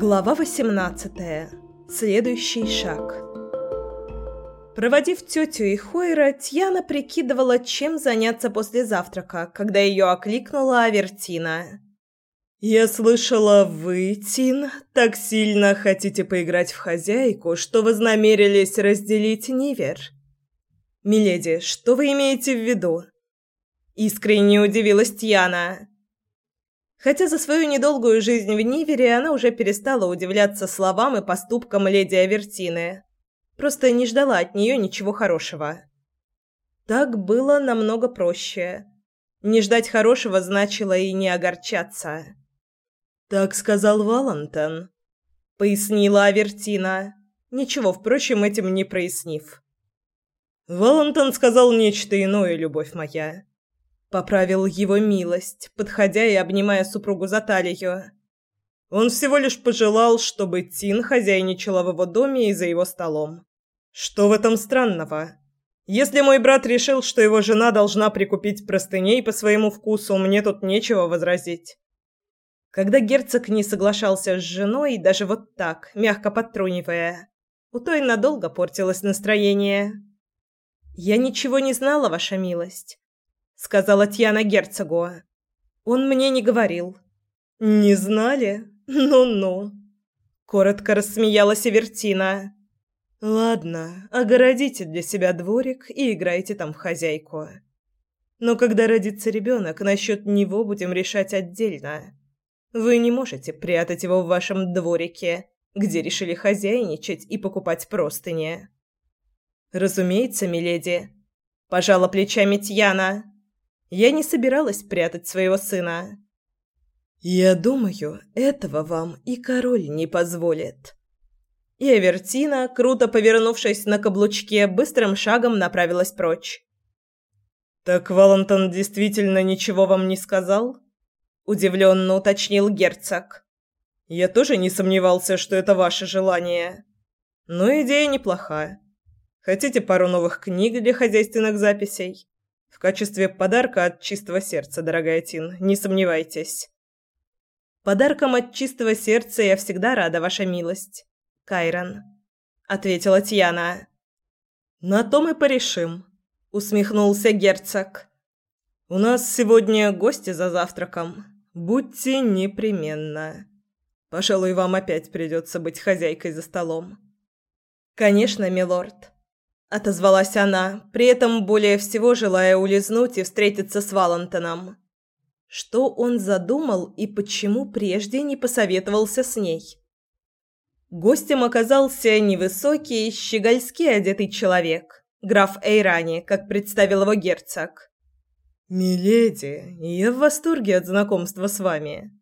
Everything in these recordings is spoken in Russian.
Глава 18. Следующий шаг. Проводив тетю и Хойра, Тьяна прикидывала, чем заняться после завтрака, когда ее окликнула Авертина. «Я слышала, вы, Тин, так сильно хотите поиграть в хозяйку, что вознамерились разделить Нивер». «Миледи, что вы имеете в виду?» Искренне удивилась Тьяна. Хотя за свою недолгую жизнь в Нивере она уже перестала удивляться словам и поступкам леди Авертины. Просто не ждала от нее ничего хорошего. Так было намного проще. Не ждать хорошего значило и не огорчаться. «Так сказал Валентин», — пояснила Авертина, ничего, впрочем, этим не прояснив. «Валентин сказал нечто иное, любовь моя. Поправил его милость, подходя и обнимая супругу за талию. Он всего лишь пожелал, чтобы Тин хозяйничала в его доме и за его столом. Что в этом странного? Если мой брат решил, что его жена должна прикупить простыней по своему вкусу, мне тут нечего возразить. Когда герцог не соглашался с женой, даже вот так, мягко подтрунивая, у той надолго портилось настроение. «Я ничего не знала, ваша милость сказала Тьяна герцогу. Он мне не говорил. Не знали? Ну-ну. Коротко рассмеялась Вертина. Ладно, огородите для себя дворик и играйте там в хозяйку. Но когда родится ребенок, насчет него будем решать отдельно. Вы не можете прятать его в вашем дворике, где решили хозяйничать и покупать простыни. Разумеется, миледи, пожала плечами Тьяна. Я не собиралась прятать своего сына. Я думаю, этого вам и король не позволит. И Авертина, круто повернувшись на каблучке, быстрым шагом направилась прочь. Так Валентон действительно ничего вам не сказал? удивленно уточнил герцог. Я тоже не сомневался, что это ваше желание. Но идея неплохая. Хотите пару новых книг для хозяйственных записей? Качестве подарка от чистого сердца, дорогая Тин, не сомневайтесь. Подарком от чистого сердца я всегда рада, ваша милость. Кайрон, ответила Тьяна. На том и порешим, усмехнулся герцог. У нас сегодня гости за завтраком. Будьте непременно. Пожалуй, вам опять придется быть хозяйкой за столом. Конечно, милорд отозвалась она, при этом более всего желая улизнуть и встретиться с Валентином. Что он задумал и почему прежде не посоветовался с ней? Гостем оказался невысокий, щегольски одетый человек, граф Эйрани, как представил его герцог. «Миледи, я в восторге от знакомства с вами».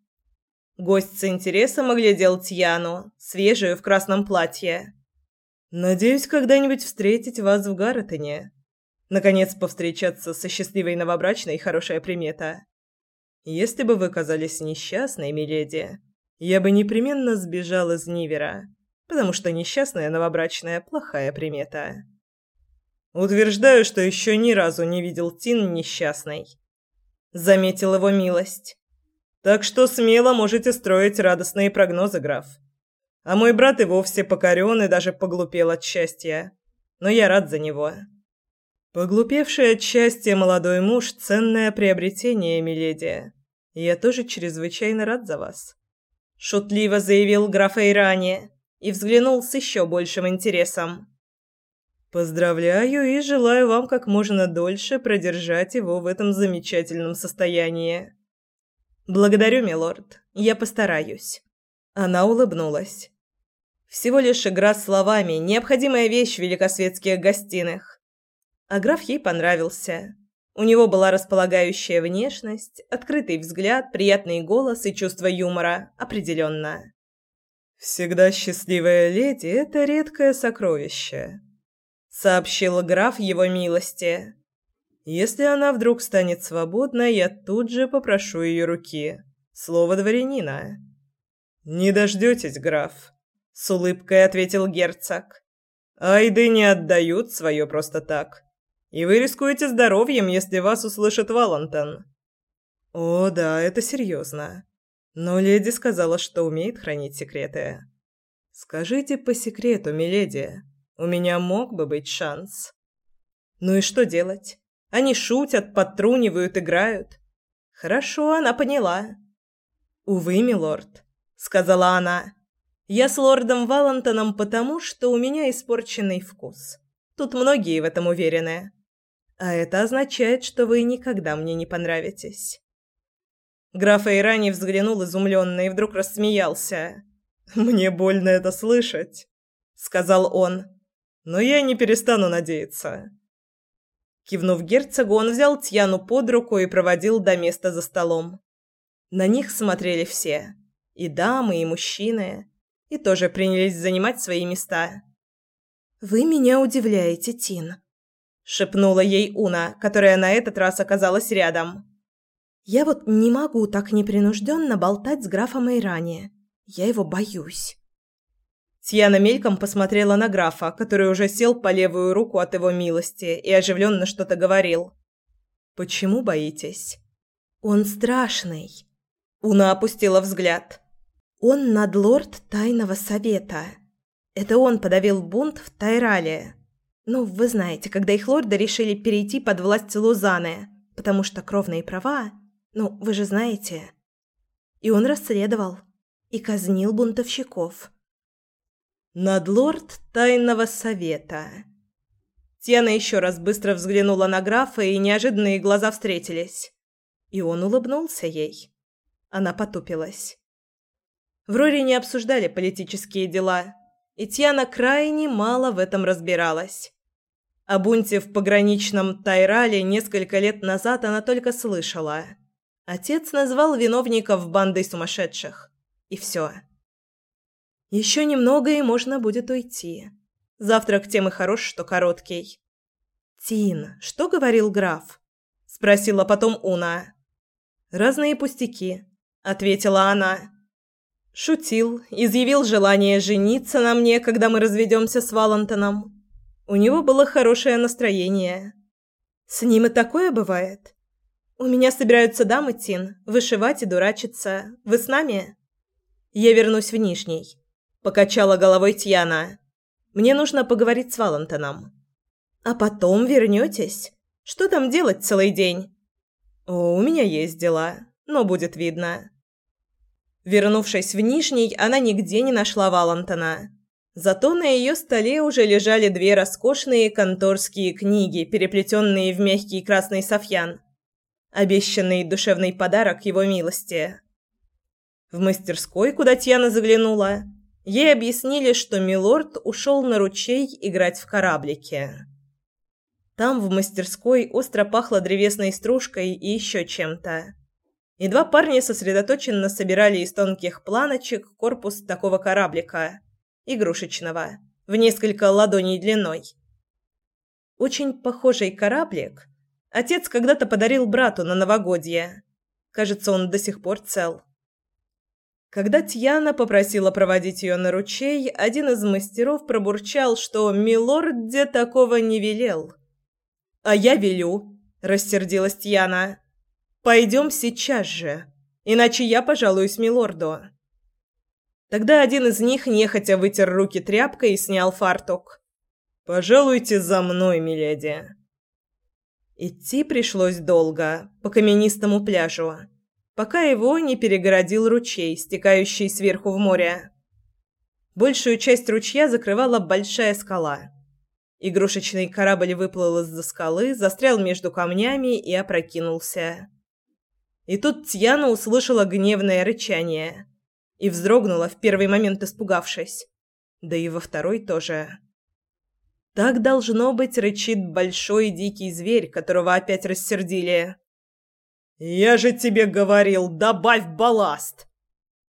Гость с интересом оглядел Тьяну, свежую в красном платье. Надеюсь, когда-нибудь встретить вас в Гарретоне. Наконец повстречаться со счастливой новобрачной – хорошая примета. Если бы вы казались несчастной, миледи, я бы непременно сбежал из Нивера, потому что несчастная новобрачная – плохая примета. Утверждаю, что еще ни разу не видел Тин несчастной. Заметил его милость. Так что смело можете строить радостные прогнозы, граф. А мой брат и вовсе покорен и даже поглупел от счастья. Но я рад за него. Поглупевший от счастья молодой муж – ценное приобретение, миледи. Я тоже чрезвычайно рад за вас. Шутливо заявил граф Эйрани и взглянул с еще большим интересом. Поздравляю и желаю вам как можно дольше продержать его в этом замечательном состоянии. Благодарю, милорд. Я постараюсь. Она улыбнулась. Всего лишь игра словами, необходимая вещь в великосветских гостиных. А граф ей понравился. У него была располагающая внешность, открытый взгляд, приятный голос и чувство юмора, определенно. «Всегда счастливая леди – это редкое сокровище», – сообщил граф его милости. «Если она вдруг станет свободна, я тут же попрошу ее руки. Слово дворянина». «Не дождетесь, граф», с улыбкой ответил герцог. Айды не отдают свое просто так. И вы рискуете здоровьем, если вас услышит Валентон. О, да, это серьезно. Но леди сказала, что умеет хранить секреты. Скажите по секрету, миледи, у меня мог бы быть шанс. Ну и что делать? Они шутят, подтрунивают, играют. Хорошо, она поняла. Увы, милорд, сказала она. Я с лордом Валентоном потому, что у меня испорченный вкус. Тут многие в этом уверены. А это означает, что вы никогда мне не понравитесь. Граф Эйрани взглянул изумленно и вдруг рассмеялся. «Мне больно это слышать», — сказал он. «Но я не перестану надеяться». Кивнув герцогу, он взял Тьяну под руку и проводил до места за столом. На них смотрели все. И дамы, и мужчины. И тоже принялись занимать свои места. «Вы меня удивляете, Тин», — шепнула ей Уна, которая на этот раз оказалась рядом. Я вот не могу так непринужденно болтать с графом Эйрани. Я его боюсь. Тьяна мельком посмотрела на графа, который уже сел по левую руку от его милости и оживленно что-то говорил. «Почему боитесь?» «Он страшный». Уна опустила взгляд. «Он надлорд Тайного Совета. Это он подавил бунт в Тайрале. Ну, вы знаете, когда их лорды решили перейти под власть Лузаны, потому что кровные права ну, вы же знаете. И он расследовал и казнил бунтовщиков. Надлорд Тайного Совета. Тена еще раз быстро взглянула на графа, и неожиданные глаза встретились. И он улыбнулся ей. Она потупилась. В Роре не обсуждали политические дела, и Тьяна крайне мало в этом разбиралась. О бунте в пограничном Тайрале несколько лет назад она только слышала – Отец назвал виновников бандой сумасшедших. И все. Еще немного, и можно будет уйти. Завтрак тем и хорош, что короткий. «Тин, что говорил граф?» – спросила потом Уна. «Разные пустяки», – ответила она. Шутил, изъявил желание жениться на мне, когда мы разведемся с Валентоном. У него было хорошее настроение. С ним и такое бывает. «У меня собираются дамы, Тин, вышивать и дурачиться. Вы с нами?» «Я вернусь в Нижний», — покачала головой Тьяна. «Мне нужно поговорить с Валентоном». «А потом вернетесь? Что там делать целый день?» «О, у меня есть дела, но будет видно». Вернувшись в Нижний, она нигде не нашла Валентона. Зато на ее столе уже лежали две роскошные конторские книги, переплетенные в мягкий красный софьян обещанный душевный подарок его милости. В мастерской, куда Тьяна заглянула, ей объяснили, что милорд ушел на ручей играть в кораблике. Там, в мастерской, остро пахло древесной стружкой и еще чем-то. И два парня сосредоточенно собирали из тонких планочек корпус такого кораблика, игрушечного, в несколько ладоней длиной. Очень похожий кораблик Отец когда-то подарил брату на новогодье. Кажется, он до сих пор цел. Когда Тьяна попросила проводить ее на ручей, один из мастеров пробурчал, что милорд где такого не велел. «А я велю», – рассердилась Тьяна. «Пойдем сейчас же, иначе я пожалуюсь милорду». Тогда один из них нехотя вытер руки тряпкой и снял фартук. «Пожалуйте за мной, миледи». Идти пришлось долго, по каменистому пляжу, пока его не перегородил ручей, стекающий сверху в море. Большую часть ручья закрывала большая скала. Игрушечный корабль выплыл из-за скалы, застрял между камнями и опрокинулся. И тут Тьяна услышала гневное рычание и вздрогнула в первый момент, испугавшись. Да и во второй тоже. Так должно быть рычит большой дикий зверь, которого опять рассердили. «Я же тебе говорил, добавь балласт!»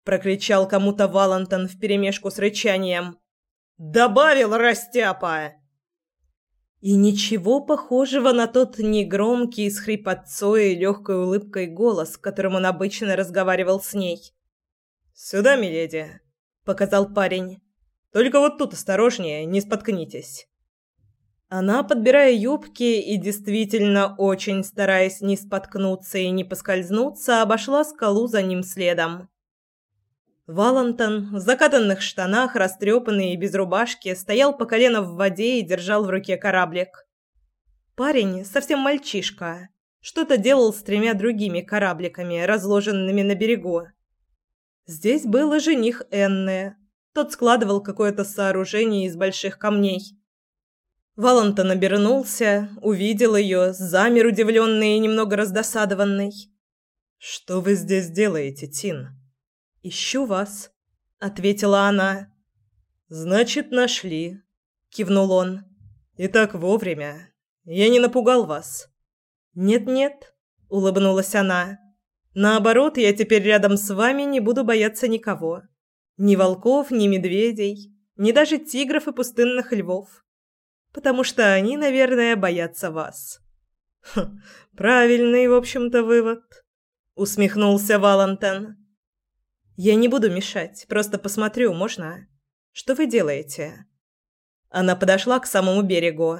Прокричал кому-то Валантон вперемешку с рычанием. «Добавил, растяпа!» И ничего похожего на тот негромкий с хрипотцой и легкой улыбкой голос, которым он обычно разговаривал с ней. «Сюда, миледи!» — показал парень. «Только вот тут осторожнее, не споткнитесь». Она, подбирая юбки и действительно очень стараясь не споткнуться и не поскользнуться, обошла скалу за ним следом. Валентон в закатанных штанах, растрепанный и без рубашки, стоял по колено в воде и держал в руке кораблик. Парень, совсем мальчишка, что-то делал с тремя другими корабликами, разложенными на берегу. Здесь был и жених Энны. Тот складывал какое-то сооружение из больших камней. Валентон обернулся, увидел ее, замер удивленный и немного раздосадованный. «Что вы здесь делаете, Тин?» «Ищу вас», — ответила она. «Значит, нашли», — кивнул он. «И так вовремя. Я не напугал вас». «Нет-нет», — улыбнулась она. «Наоборот, я теперь рядом с вами не буду бояться никого. Ни волков, ни медведей, ни даже тигров и пустынных львов. Потому что они, наверное, боятся вас». «Хм, правильный, в общем-то, вывод», — усмехнулся Валентин. Я не буду мешать, просто посмотрю, можно? Что вы делаете? Она подошла к самому берегу,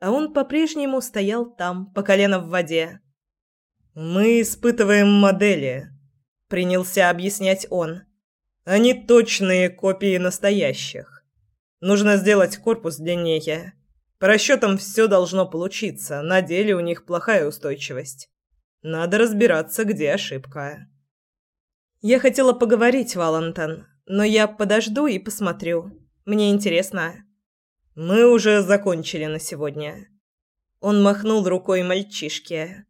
а он по-прежнему стоял там, по колено в воде. Мы испытываем модели, принялся объяснять он. Они точные копии настоящих. Нужно сделать корпус длиннее. По расчетам все должно получиться, на деле у них плохая устойчивость. Надо разбираться, где ошибка. Я хотела поговорить, Валентин, но я подожду и посмотрю. Мне интересно. Мы уже закончили на сегодня. Он махнул рукой мальчишке.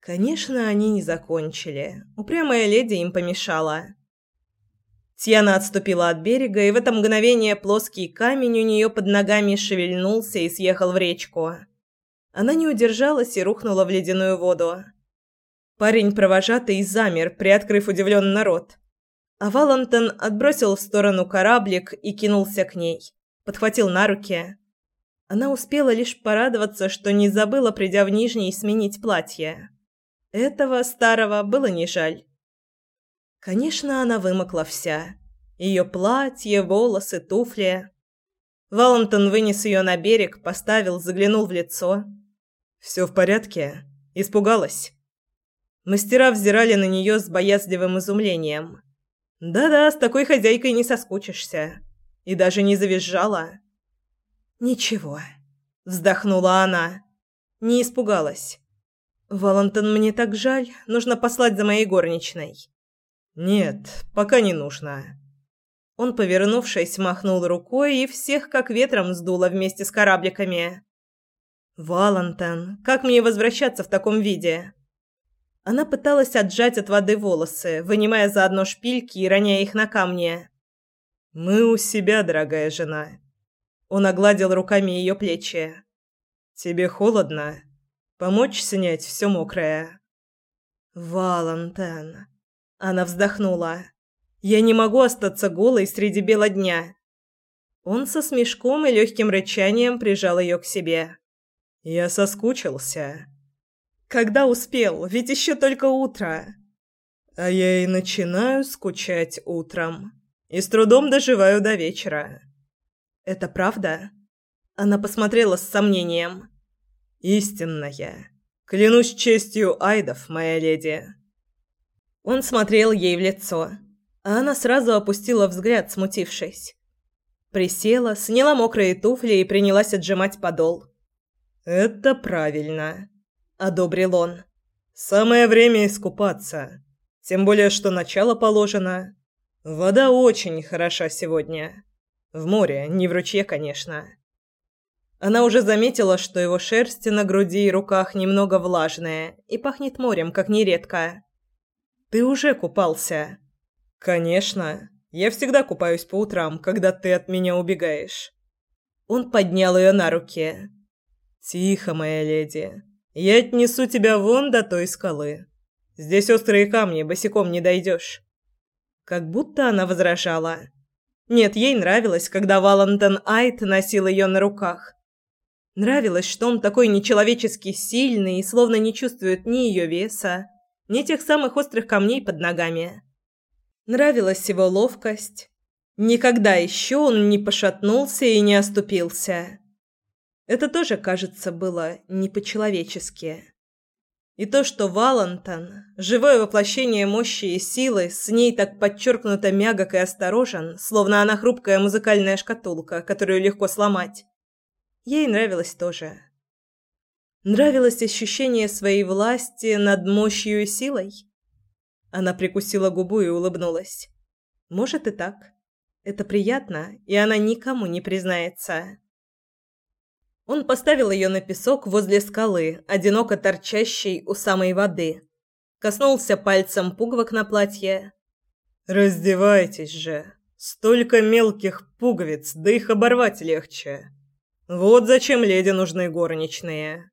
Конечно, они не закончили. Упрямая леди им помешала. Тьяна отступила от берега, и в это мгновение плоский камень у нее под ногами шевельнулся и съехал в речку. Она не удержалась и рухнула в ледяную воду. Парень провожатый замер, приоткрыв удивленно рот. А Валентон отбросил в сторону кораблик и кинулся к ней. Подхватил на руки. Она успела лишь порадоваться, что не забыла, придя в Нижний, сменить платье. Этого старого было не жаль. Конечно, она вымокла вся. Ее платье, волосы, туфли. Валентон вынес ее на берег, поставил, заглянул в лицо. «Все в порядке?» Испугалась. Мастера взирали на нее с боязливым изумлением. Да-да, с такой хозяйкой не соскучишься. И даже не завизжала. Ничего, вздохнула она. Не испугалась. Валентин, мне так жаль, нужно послать за моей горничной. Нет, пока не нужно. Он, повернувшись, махнул рукой и всех как ветром сдуло вместе с корабликами. Валентин, как мне возвращаться в таком виде? Она пыталась отжать от воды волосы, вынимая заодно шпильки и роняя их на камни. «Мы у себя, дорогая жена». Он огладил руками ее плечи. «Тебе холодно? Помочь снять все мокрое?» «Валентин...» Она вздохнула. «Я не могу остаться голой среди бела дня». Он со смешком и легким рычанием прижал ее к себе. «Я соскучился». Когда успел? Ведь еще только утро. А я и начинаю скучать утром. И с трудом доживаю до вечера. Это правда? Она посмотрела с сомнением. Истинная. Клянусь честью айдов, моя леди. Он смотрел ей в лицо, а она сразу опустила взгляд, смутившись. Присела, сняла мокрые туфли и принялась отжимать подол. «Это правильно», одобрил он. Самое время искупаться. Тем более, что начало положено. Вода очень хороша сегодня. В море, не в ручье, конечно. Она уже заметила, что его шерсть на груди и руках немного влажная и пахнет морем, как нередко. Ты уже купался? Конечно. Я всегда купаюсь по утрам, когда ты от меня убегаешь. Он поднял ее на руки. Тихо, моя леди. Я отнесу тебя вон до той скалы. Здесь острые камни, босиком не дойдешь». Как будто она возражала. Нет, ей нравилось, когда Валентин Айт носил ее на руках. Нравилось, что он такой нечеловечески сильный и словно не чувствует ни ее веса, ни тех самых острых камней под ногами. Нравилась его ловкость. Никогда еще он не пошатнулся и не оступился. Это тоже, кажется, было не по-человечески. И то, что Валентон, живое воплощение мощи и силы, с ней так подчеркнуто мягок и осторожен, словно она хрупкая музыкальная шкатулка, которую легко сломать. Ей нравилось тоже. Нравилось ощущение своей власти над мощью и силой. Она прикусила губу и улыбнулась. Может и так. Это приятно, и она никому не признается. Он поставил ее на песок возле скалы, одиноко торчащей у самой воды. Коснулся пальцем пуговок на платье. «Раздевайтесь же. Столько мелких пуговиц, да их оборвать легче. Вот зачем леди нужны горничные».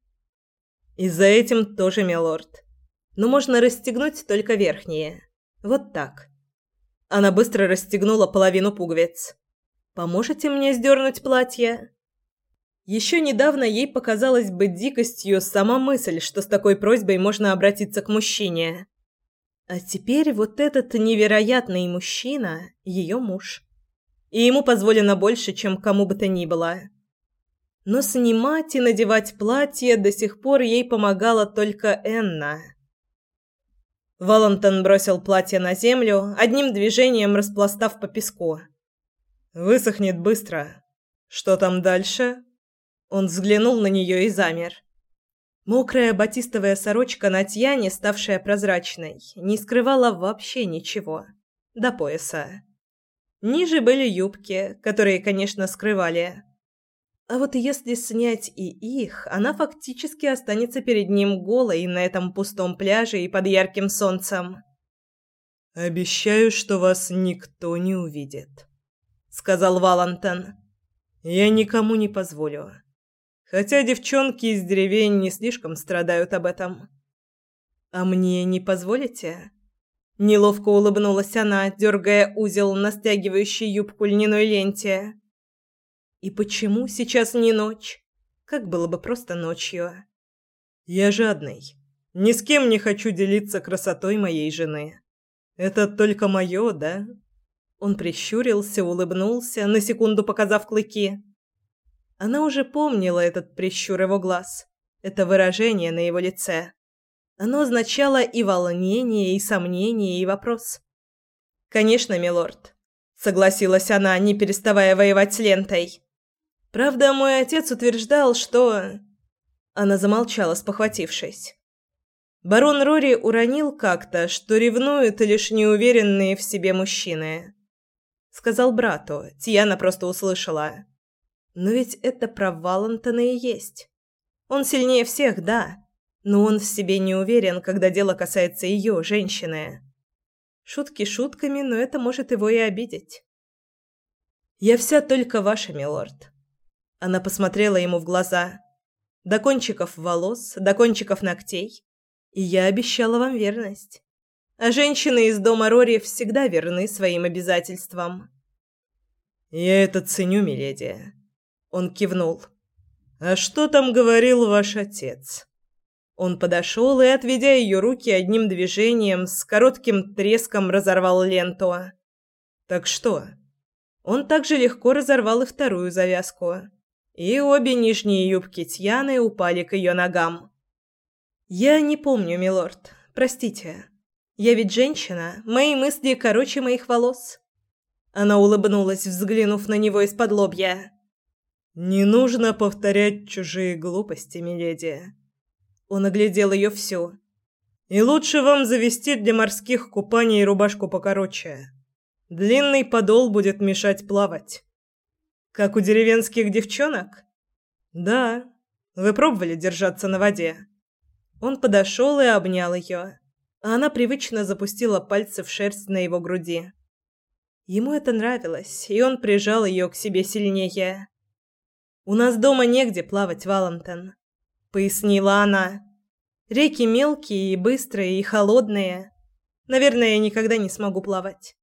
«И за этим тоже, милорд. Но можно расстегнуть только верхние. Вот так». Она быстро расстегнула половину пуговиц. «Поможете мне сдернуть платье?» Еще недавно ей показалась бы дикостью сама мысль, что с такой просьбой можно обратиться к мужчине. А теперь вот этот невероятный мужчина – ее муж. И ему позволено больше, чем кому бы то ни было. Но снимать и надевать платье до сих пор ей помогала только Энна. Валентон бросил платье на землю, одним движением распластав по песку. «Высохнет быстро. Что там дальше?» Он взглянул на нее и замер. Мокрая батистовая сорочка на Тьяне, ставшая прозрачной, не скрывала вообще ничего. До пояса. Ниже были юбки, которые, конечно, скрывали. А вот если снять и их, она фактически останется перед ним голой на этом пустом пляже и под ярким солнцем. «Обещаю, что вас никто не увидит», — сказал Валантон. «Я никому не позволю. Хотя девчонки из деревень не слишком страдают об этом. А мне не позволите? Неловко улыбнулась она, дергая узел на стягивающей юбку льняной ленте. И почему сейчас не ночь? Как было бы просто ночью? Я жадный. Ни с кем не хочу делиться красотой моей жены. Это только мое, да? Он прищурился, улыбнулся, на секунду показав клыки. Она уже помнила этот прищур его глаз, это выражение на его лице. Оно означало и волнение, и сомнение, и вопрос. «Конечно, милорд», — согласилась она, не переставая воевать с лентой. «Правда, мой отец утверждал, что...» Она замолчала, спохватившись. Барон Рори уронил как-то, что ревнуют лишь неуверенные в себе мужчины. Сказал брату, Тиана просто услышала. Но ведь это про Валентона и есть. Он сильнее всех, да, но он в себе не уверен, когда дело касается ее, женщины. Шутки шутками, но это может его и обидеть. «Я вся только ваша, милорд». Она посмотрела ему в глаза. До кончиков волос, до кончиков ногтей. И я обещала вам верность. А женщины из дома Рори всегда верны своим обязательствам. «Я это ценю, миледи», он кивнул. «А что там говорил ваш отец?» Он подошел и, отведя ее руки одним движением, с коротким треском разорвал ленту. «Так что?» Он также легко разорвал и вторую завязку. И обе нижние юбки Тьяны упали к ее ногам. «Я не помню, милорд. Простите. Я ведь женщина. Мои мысли короче моих волос». Она улыбнулась, взглянув на него из-под лобья. «Не нужно повторять чужие глупости, миледи». Он оглядел ее всю. «И лучше вам завести для морских купаний рубашку покороче. Длинный подол будет мешать плавать». «Как у деревенских девчонок?» «Да. Вы пробовали держаться на воде?» Он подошел и обнял ее, а она привычно запустила пальцы в шерсть на его груди. Ему это нравилось, и он прижал ее к себе сильнее. «У нас дома негде плавать, Валентин», — пояснила она. «Реки мелкие и быстрые, и холодные. Наверное, я никогда не смогу плавать».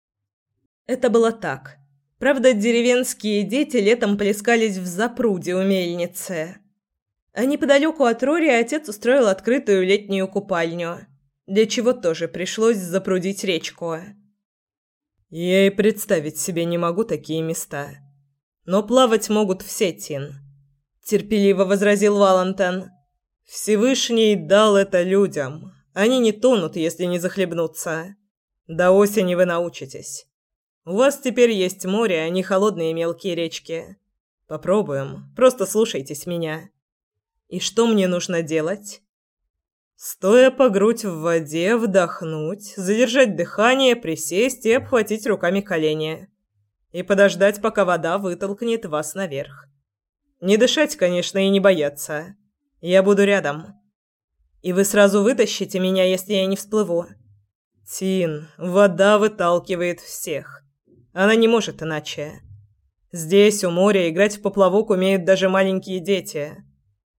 Это было так. Правда, деревенские дети летом плескались в запруде у мельницы. А неподалеку от Рори отец устроил открытую летнюю купальню, для чего тоже пришлось запрудить речку. Я и представить себе не могу такие места. Но плавать могут все, Тин. Терпеливо возразил Валентин. Всевышний дал это людям. Они не тонут, если не захлебнутся. До осени вы научитесь. У вас теперь есть море, а не холодные мелкие речки. Попробуем. Просто слушайтесь меня. И что мне нужно делать? Стоя по грудь в воде, вдохнуть, задержать дыхание, присесть и обхватить руками колени. И подождать, пока вода вытолкнет вас наверх. Не дышать, конечно, и не бояться. Я буду рядом. И вы сразу вытащите меня, если я не всплыву. Тин, вода выталкивает всех. Она не может иначе. Здесь, у моря, играть в поплавок умеют даже маленькие дети.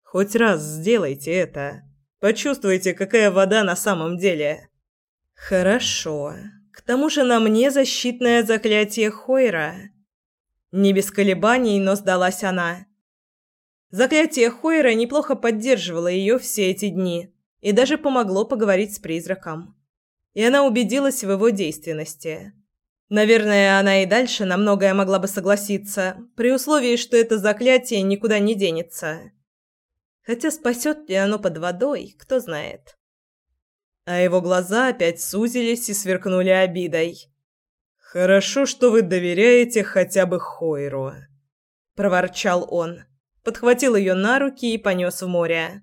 Хоть раз сделайте это. Почувствуйте, какая вода на самом деле. Хорошо. К тому же на мне защитное заклятие Хойра. Не без колебаний, но сдалась она. Заклятие Хойра неплохо поддерживало ее все эти дни и даже помогло поговорить с призраком. И она убедилась в его действенности. Наверное, она и дальше на многое могла бы согласиться, при условии, что это заклятие никуда не денется. Хотя спасет ли оно под водой, кто знает. А его глаза опять сузились и сверкнули обидой. «Хорошо, что вы доверяете хотя бы Хойру», — проворчал он подхватил ее на руки и понес в море.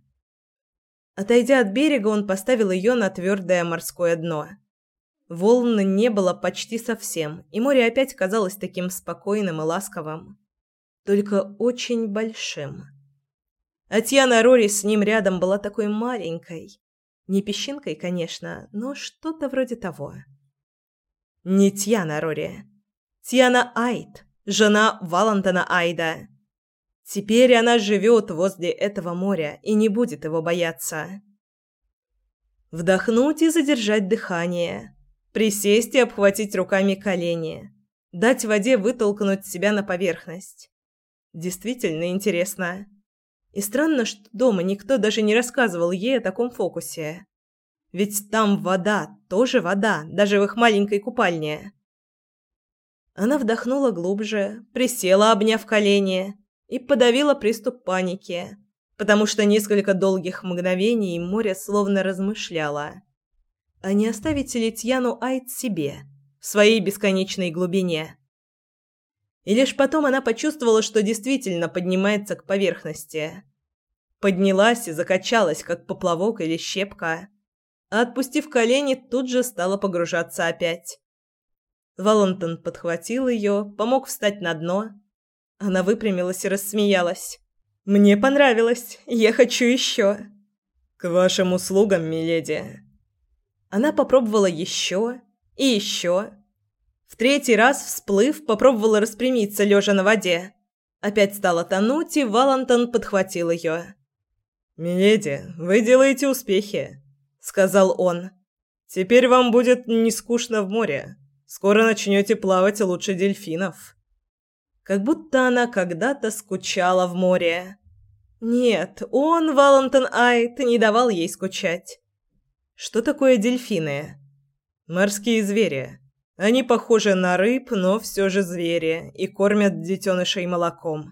Отойдя от берега, он поставил ее на твердое морское дно. Волн не было почти совсем, и море опять казалось таким спокойным и ласковым. Только очень большим. А Тьяна Рори с ним рядом была такой маленькой. Не песчинкой, конечно, но что-то вроде того. Не Тьяна Рори. Тьяна Айд, жена Валентона Айда. Теперь она живет возле этого моря и не будет его бояться. Вдохнуть и задержать дыхание. Присесть и обхватить руками колени. Дать воде вытолкнуть себя на поверхность. Действительно интересно. И странно, что дома никто даже не рассказывал ей о таком фокусе. Ведь там вода, тоже вода, даже в их маленькой купальне. Она вдохнула глубже, присела, обняв колени, и подавила приступ паники, потому что несколько долгих мгновений море словно размышляло. А не оставить ли Тьяну Айт себе, в своей бесконечной глубине? И лишь потом она почувствовала, что действительно поднимается к поверхности. Поднялась и закачалась, как поплавок или щепка, а отпустив колени, тут же стала погружаться опять. Валентон подхватил ее, помог встать на дно она выпрямилась и рассмеялась. «Мне понравилось. Я хочу еще». «К вашим услугам, миледи». Она попробовала еще и еще. В третий раз, всплыв, попробовала распрямиться, лежа на воде. Опять стала тонуть, и Валантон подхватил ее. «Миледи, вы делаете успехи», — сказал он. «Теперь вам будет не скучно в море. Скоро начнете плавать лучше дельфинов» как будто она когда-то скучала в море. Нет, он, Валентин Айт, не давал ей скучать. Что такое дельфины? Морские звери. Они похожи на рыб, но все же звери и кормят детенышей молоком.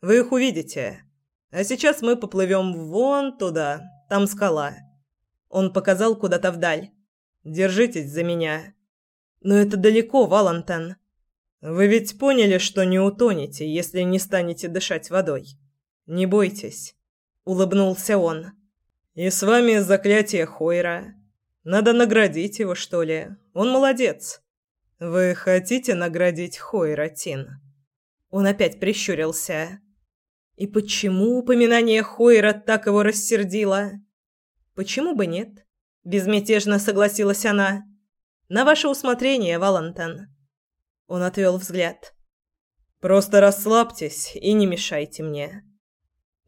Вы их увидите. А сейчас мы поплывем вон туда, там скала. Он показал куда-то вдаль. Держитесь за меня. Но это далеко, Валентин. Вы ведь поняли, что не утонете, если не станете дышать водой. Не бойтесь, улыбнулся он. И с вами заклятие Хойра. Надо наградить его, что ли? Он молодец. Вы хотите наградить Хойра, Тин? Он опять прищурился. И почему упоминание Хойра так его рассердило? Почему бы нет? Безмятежно согласилась она. На ваше усмотрение, Валентин. Он отвел взгляд. «Просто расслабьтесь и не мешайте мне».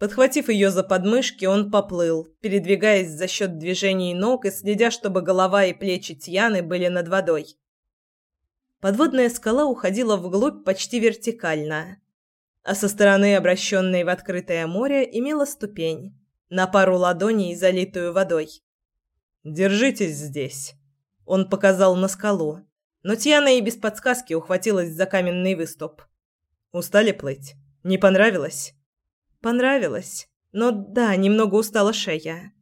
Подхватив ее за подмышки, он поплыл, передвигаясь за счет движений ног и следя, чтобы голова и плечи Тьяны были над водой. Подводная скала уходила вглубь почти вертикально, а со стороны, обращенной в открытое море, имела ступень, на пару ладоней, залитую водой. «Держитесь здесь», — он показал на скалу. Но Тиана и без подсказки ухватилась за каменный выступ. Устали плыть? Не понравилось? Понравилось. Но да, немного устала шея,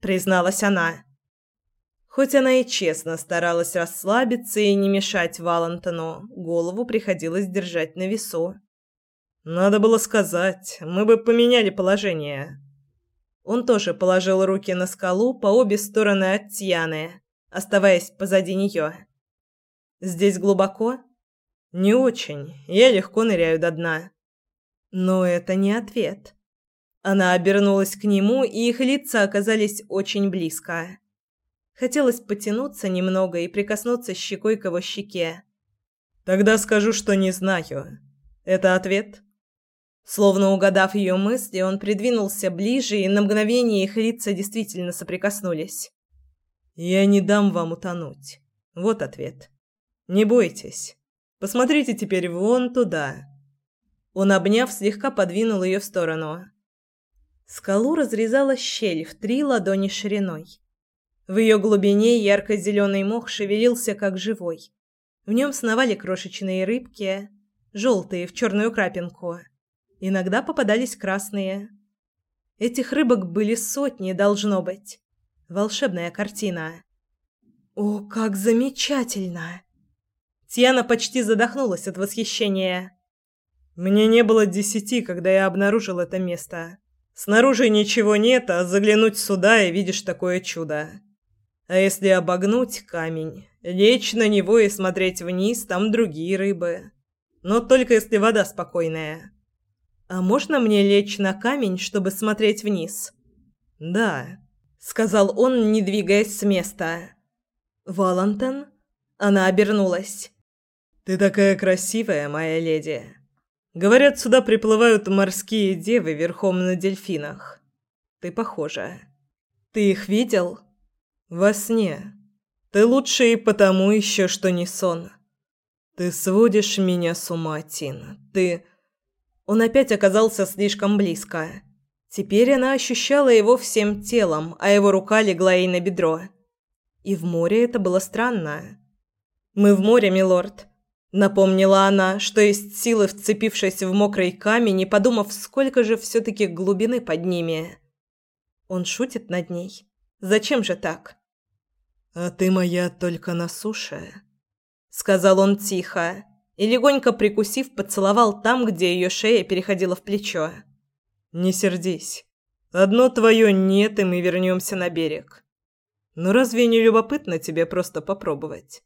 призналась она. Хоть она и честно старалась расслабиться и не мешать Валентину, голову приходилось держать на весу. Надо было сказать, мы бы поменяли положение. Он тоже положил руки на скалу по обе стороны от Тьяны, оставаясь позади нее. Здесь глубоко? Не очень. Я легко ныряю до дна. Но это не ответ. Она обернулась к нему, и их лица оказались очень близко. Хотелось потянуться немного и прикоснуться щекой к его щеке. Тогда скажу, что не знаю. Это ответ? Словно угадав ее мысли, он придвинулся ближе, и на мгновение их лица действительно соприкоснулись. Я не дам вам утонуть. Вот ответ. Не бойтесь. Посмотрите теперь вон туда. Он, обняв, слегка подвинул ее в сторону. Скалу разрезала щель в три ладони шириной. В ее глубине ярко-зеленый мох шевелился как живой. В нем сновали крошечные рыбки, желтые в черную крапинку. Иногда попадались красные. Этих рыбок были сотни, должно быть. Волшебная картина. О, как замечательно! Тьяна почти задохнулась от восхищения. Мне не было десяти, когда я обнаружил это место. Снаружи ничего нет, а заглянуть сюда и видишь такое чудо. А если обогнуть камень, лечь на него и смотреть вниз, там другие рыбы. Но только если вода спокойная. А можно мне лечь на камень, чтобы смотреть вниз? Да, сказал он, не двигаясь с места. Валентин? Она обернулась. Ты такая красивая, моя леди. Говорят, сюда приплывают морские девы верхом на дельфинах. Ты похожа. Ты их видел? Во сне. Ты лучше и потому еще, что не сон. Ты сводишь меня с ума, Тин. Ты... Он опять оказался слишком близко. Теперь она ощущала его всем телом, а его рука легла ей на бедро. И в море это было странно. «Мы в море, милорд», — напомнила она, что есть силы, вцепившись в мокрый камень и подумав, сколько же все-таки глубины под ними. Он шутит над ней. Зачем же так? А ты моя только на суше, сказал он тихо и легонько прикусив, поцеловал там, где ее шея переходила в плечо. Не сердись. Одно твое нет, и мы вернемся на берег. Но разве не любопытно тебе просто попробовать?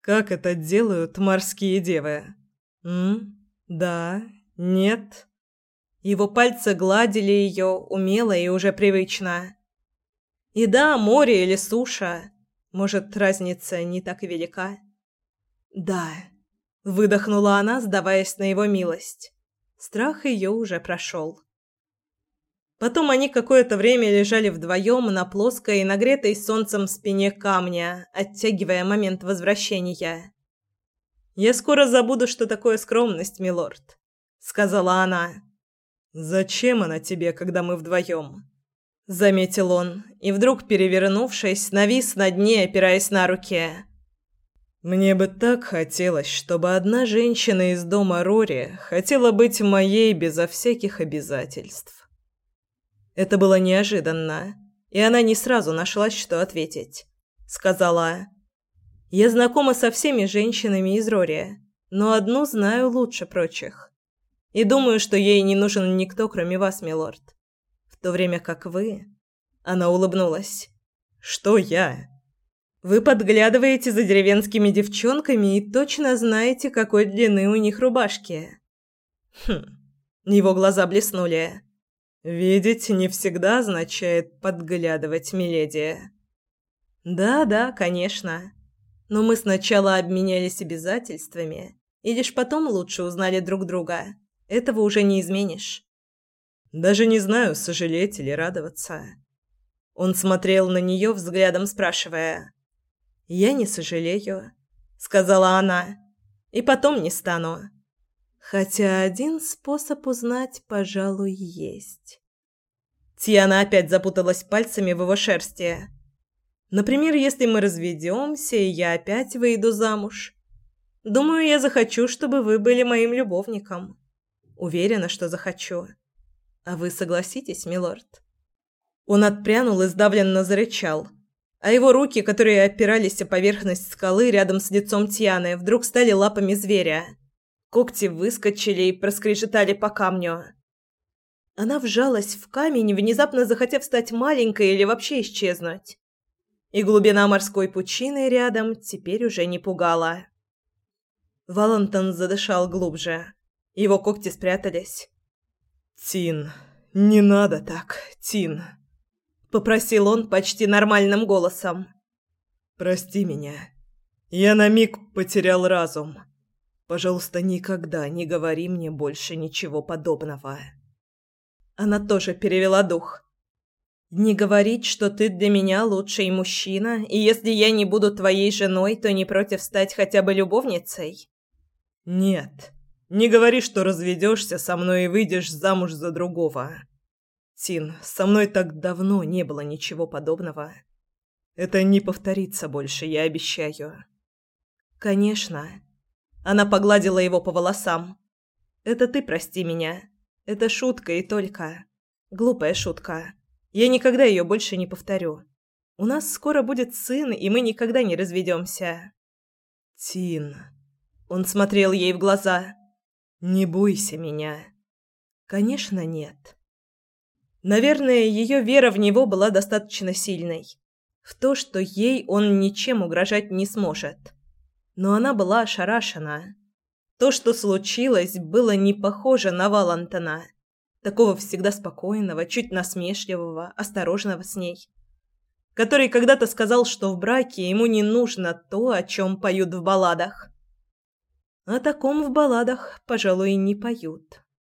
Как это делают морские девы? М? Да? Нет? Его пальцы гладили ее умело и уже привычно. И да, море или суша. Может, разница не так и велика. Да, выдохнула она, сдаваясь на его милость. Страх ее уже прошел. Потом они какое-то время лежали вдвоем на плоской и нагретой солнцем спине камня, оттягивая момент возвращения. «Я скоро забуду, что такое скромность, милорд», — сказала она. «Зачем она тебе, когда мы вдвоем?» Заметил он, и вдруг, перевернувшись, навис над ней, опираясь на руки. Мне бы так хотелось, чтобы одна женщина из дома Рори хотела быть моей безо всяких обязательств. Это было неожиданно, и она не сразу нашла, что ответить. Сказала: "Я знакома со всеми женщинами из Рори, но одну знаю лучше прочих. И думаю, что ей не нужен никто, кроме вас, милорд то время как вы...» Она улыбнулась. «Что я?» «Вы подглядываете за деревенскими девчонками и точно знаете, какой длины у них рубашки». «Хм...» Его глаза блеснули. «Видеть не всегда означает подглядывать, миледи». «Да-да, конечно. Но мы сначала обменялись обязательствами, и лишь потом лучше узнали друг друга. Этого уже не изменишь». Даже не знаю, сожалеть или радоваться. Он смотрел на нее взглядом, спрашивая. «Я не сожалею», — сказала она. «И потом не стану. Хотя один способ узнать, пожалуй, есть». Тиана опять запуталась пальцами в его шерсти. «Например, если мы разведемся, и я опять выйду замуж. Думаю, я захочу, чтобы вы были моим любовником. Уверена, что захочу». А вы согласитесь, милорд? Он отпрянул и сдавленно зарычал, а его руки, которые опирались о поверхность скалы рядом с лицом Тианы, вдруг стали лапами зверя. Когти выскочили и проскрежетали по камню. Она вжалась в камень, внезапно захотев стать маленькой или вообще исчезнуть. И глубина морской пучины рядом теперь уже не пугала. Валентон задышал глубже. Его когти спрятались. «Тин, не надо так, Тин!» Попросил он почти нормальным голосом. «Прости меня. Я на миг потерял разум. Пожалуйста, никогда не говори мне больше ничего подобного». Она тоже перевела дух. «Не говорить, что ты для меня лучший мужчина, и если я не буду твоей женой, то не против стать хотя бы любовницей?» «Нет. Не говори, что разведешься со мной и выйдешь замуж за другого. Тин, со мной так давно не было ничего подобного. Это не повторится больше, я обещаю». «Конечно». Она погладила его по волосам. «Это ты прости меня. Это шутка и только. Глупая шутка. Я никогда ее больше не повторю. У нас скоро будет сын, и мы никогда не разведемся. Тин. Он смотрел ей в глаза. Не бойся меня. Конечно, нет. Наверное, ее вера в него была достаточно сильной. В то, что ей он ничем угрожать не сможет. Но она была ошарашена. То, что случилось, было не похоже на Валантона, такого всегда спокойного, чуть насмешливого, осторожного с ней, который когда-то сказал, что в браке ему не нужно то, о чем поют в балладах. О таком в балладах, пожалуй, не поют.